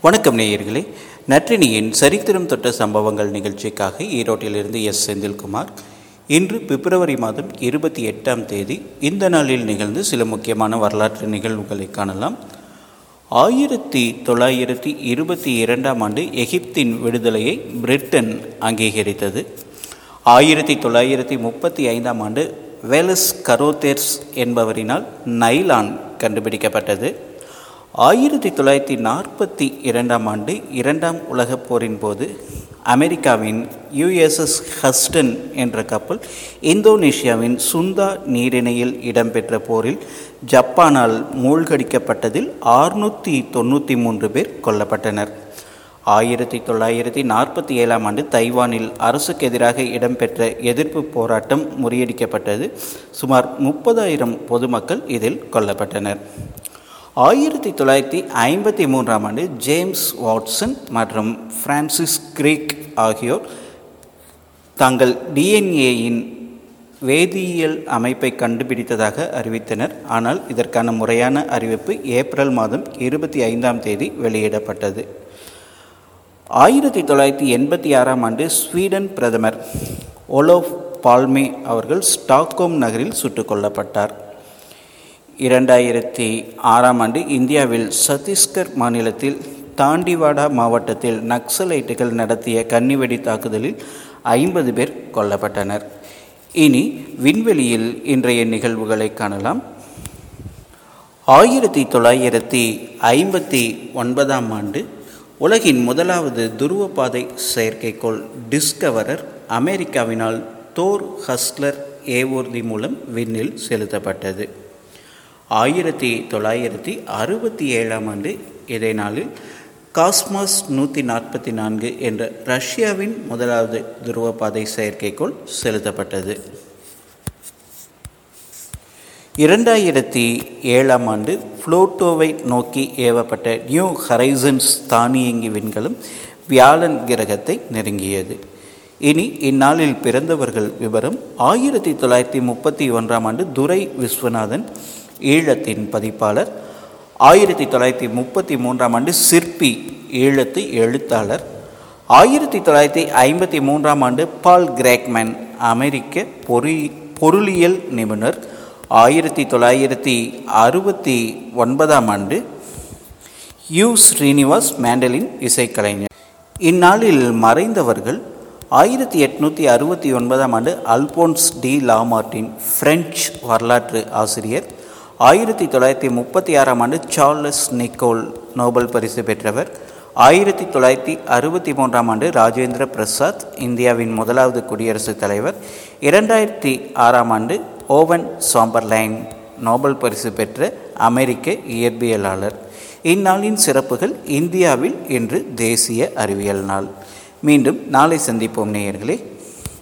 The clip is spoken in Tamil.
வணக்கம் நேயர்களே. நற்றினியின் சரித்திரம் தொட்ட சம்பவங்கள் நிகழ்ச்சிக்காக ஈரோட்டிலிருந்து எஸ். செந்தில்குமார். இன்று பிப்ரவரி மாதம் இருபத்தி எட்டாம் தேதி இந்த நாளில் நிகழ்ந்து சில முக்கியமான வரலாற்று நிகழ்வுகளை காணலாம். ஆயிரத்தி தொள்ளாயிரத்தி இருபத்தி இரண்டாம் ஆண்டு எகிப்தின் விடுதலையை பிரிட்டன் அங்கீகரித்தது. ஆயிரத்தி தொள்ளாயிரத்தி முப்பத்தி ஐந்தாம் ஆண்டு வேலஸ் கரோதேர்ஸ் என்பவரினால் நைலான் கண்டுபிடிக்கப்பட்டது. ஆயிரத்தி தொள்ளாயிரத்தி நாற்பத்தி இரண்டாம் ஆண்டு இரண்டாம் உலகப் போரின் போது அமெரிக்காவின் யுஎஸ்எஸ் ஹஸ்டன் என்ற கப்பல் இந்தோனேஷியாவின் சுந்தா நீரிணையில் இடம்பெற்ற போரில் ஜப்பானால் மூழ்கடிக்கப்பட்டதில் ஆறுநூற்றி தொண்ணூற்றி மூன்று பேர் கொல்லப்பட்டனர். ஆயிரத்தி தொள்ளாயிரத்தி நாற்பத்தி ஏழாம் ஆண்டு தைவானில் அரசுக்கு எதிராக இடம்பெற்ற எதிர்ப்பு போராட்டம் முறியடிக்கப்பட்டது. சுமார் முப்பதாயிரம் பொதுமக்கள் இதில் கொல்லப்பட்டனர். ஆயிரத்தி தொள்ளாயிரத்தி ஐம்பத்தி மூன்றாம் ஆண்டு ஜேம்ஸ் வாட்சன் மற்றும் பிரான்சிஸ் கிரீக் ஆகியோர் தங்கள் டிஎன்ஏயின் வேதியியல் அமைப்பை கண்டுபிடித்ததாக அறிவித்தனர். ஆனால் இதற்கான முறையான அறிவிப்பு ஏப்ரல் மாதம் இருபத்தி ஐந்தாம் தேதி வெளியிடப்பட்டது. ஆயிரத்தி தொள்ளாயிரத்தி எண்பத்தி ஆறாம் ஆண்டு ஸ்வீடன் பிரதமர் ஒலோஃப் பால்மே அவர்கள் ஸ்டாக்ஹோம் நகரில் சுட்டுக் கொல்லப்பட்டார். இரண்டாயிரத்தி ஆறாம் ஆண்டு இந்தியாவில் சத்தீஸ்கர் மாநிலத்தில் தாண்டிவாடா மாவட்டத்தில் நக்சலைட்டுகள் நடத்திய கன்னிவெடி தாக்குதலில் ஐம்பது பேர் கொல்லப்பட்டனர். இனி விண்வெளியில் இன்றைய நிகழ்வுகளை காணலாம். ஆயிரத்தி தொள்ளாயிரத்தி ஐம்பத்தி ஒன்பதாம் ஆண்டு உலகின் முதலாவது துருவப்பாதை செயற்கைக்கோள் டிஸ்கவரர் அமெரிக்காவினால் தோர் ஹஸ்லர் ஏவூர்தி மூலம் விண்ணில் செலுத்தப்பட்டது. ஆயிரத்தி தொள்ளாயிரத்தி அறுபத்தி ஏழாம் ஆண்டு இதே நாளில் காஸ்மாஸ் நூற்றி நாற்பத்தி நான்கு என்ற ரஷ்யாவின் முதலாவது துருவப்பாதை செயற்கைக்கோள் செலுத்தப்பட்டது. இரண்டாயிரத்தி ஏழாம் ஆண்டு புளோட்டோவை நோக்கி ஏவப்பட்ட நியூ ஹரைசன்ஸ் தானியங்கி விண்கலம் வியாழன் கிரகத்தை நெருங்கியது. இனி இந்நாளில் பிறந்தவர்கள் விவரம் ஆயிரத்தி தொள்ளாயிரத்தி முப்பத்தி ஒன்றாம் ஆண்டு துரை விஸ்வநாதன் ஈழத்தின் பதிப்பாளர். ஆயிரத்தி தொள்ளாயிரத்தி முப்பத்தி மூன்றாம் ஆண்டு சிற்பி ஈழத்து எழுத்தாளர். ஆயிரத்தி தொள்ளாயிரத்தி ஐம்பத்தி மூன்றாம் ஆண்டு பால் கிரேக்மேன் அமெரிக்க பொறி பொருளியல் நிபுணர். ஆயிரத்தி தொள்ளாயிரத்தி அறுபத்தி ஒன்பதாம் ஆண்டு யு. ஸ்ரீனிவாஸ் மேண்டலின் இசைக்கலைஞர். இந்நாளில் மறைந்தவர்கள் ஆயிரத்தி எட்நூற்றி அறுபத்தி ஒன்பதாம் ஆண்டு அல்போன்ஸ் டி. லாமார்டின் பிரெஞ்சு வரலாற்று ஆசிரியர். ஆயிரத்தி தொள்ளாயிரத்தி முப்பத்தி ஆறாம் ஆண்டு சார்லஸ் நிக்கோல் நோபல் பரிசு பெற்றவர். ஆயிரத்தி தொள்ளாயிரத்தி அறுபத்தி மூன்றாம் ஆண்டு ராஜேந்திர பிரசாத் இந்தியாவின் முதலாவது குடியரசுத் தலைவர். இரண்டாயிரத்தி ஆறாம் ஆண்டு ஓவன் சாம்பர்லைன் நோபல் பரிசு பெற்ற அமெரிக்க இயற்பியலாளர். இந்நாளின் சிறப்புகள் இந்தியாவில் இன்று தேசிய அறிவியல் நாள். மீண்டும் நாளை சந்திப்போம் நேயர்களே.